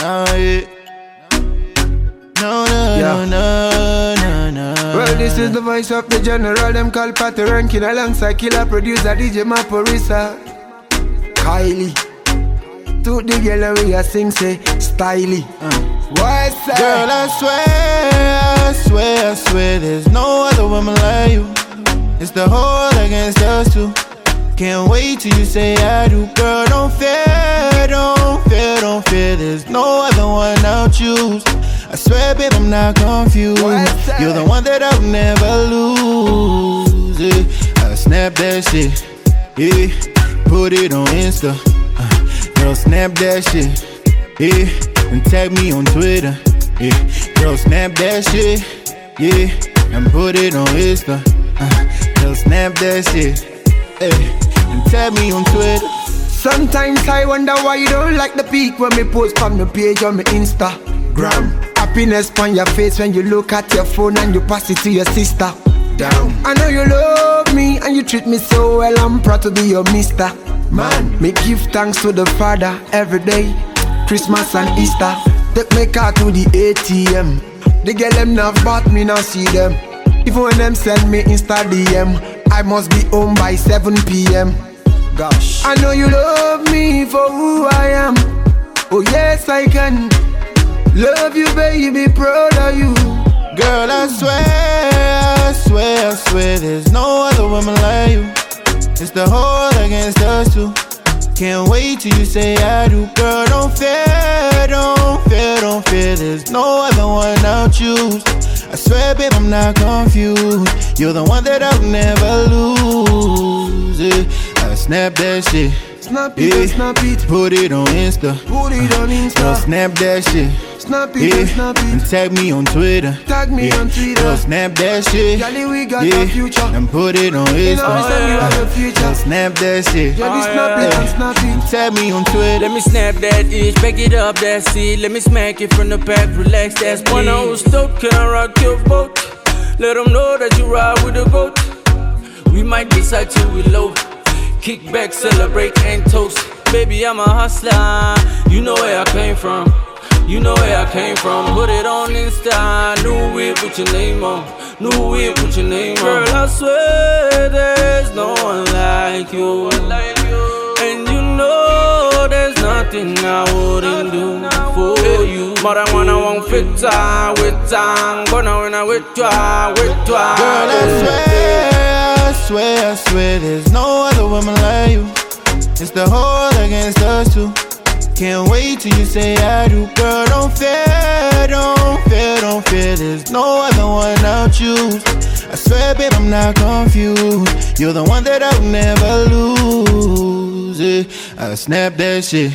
No, yeah. No, no, Yeah. no, no, no, no. Well, this is the voice of the general. Them call Patoranking alongside killer producer DJ Maphorisa. Kylie. To the girl we a sing say styly. Uh. What's that? Girl, I swear, I swear, I swear, there's no other woman like you. It's the whole against us two. Can't wait till you say I do. Girl, don't fear, don't don't fear. There's no other one I'll choose. I swear, babe, I'm not confused. You're the one that I'll never lose. Yeah. I snap that shit, yeah. Put it on Insta. Uh, girl, snap that shit, yeah. And tag me on Twitter, yeah. Girl, snap that shit, yeah. And put it on Insta. Uh, girl, snap that shit, yeah. And tag me on Twitter. Sometimes I wonder why you don't like the peak when me post on the page on my Instagram. Happiness on your face when you look at your phone and you pass it to your sister. Down. I know you love me and you treat me so well. I'm proud to be your mister. Man, me give thanks to the Father every day. Christmas and Easter. Take me car to the ATM. The girl them not bought me now see them. Even when them send me Insta DM, I must be home by 7 p.m. Gosh. I know you love me for who I am. Oh, yes, I can. Love you, baby, proud of you. Girl, I swear, I swear, I swear, there's no other woman like you. It's the whole against us two. Can't wait till you say I do. Girl, don't fear, don't fear, don't fear. There's no other one I'll choose. I swear, babe, I'm not confused. You're the one that I'll never lose. Yeah. I snap that shit. Snap it, and snap it. Put it on Insta. Put it on Girl, Insta. snap that shit. Snap it, and snap And tag me on Twitter. Tag me on Twitter. Girl, snap that shit. Girlie, we got yeah. the future. And put it on You know, Insta. we say we have the future. Snap that shit. Girlie, oh, snap it, and snap it. Tag me on Twitter. Let me snap that itch, back it up, that's it. Let me smack it from the back, relax, that's When I was stoked, can I rock your boat? Let them know that you ride with the goat. We might decide to reload. Kick back, celebrate, and toast. Baby, I'm a hustler. You know where I came from. You know where I came from. Put it on Insta. New whip with your name on. New whip with your name on. Girl, I swear there's no one like you. And you know there's nothing I wouldn't do for you. More than one I won't fit time with ah. time. Gonna when I with you, with you. Girl, I swear, I swear, I swear, there's no other woman like you. It's the whole against us two. Can't wait till you say I do. Girl, don't fear, don't fear, don't fear. There's no other one I'll choose. I swear, babe, I'm not confused. You're the one that I'll never lose. Yeah. I snap that shit.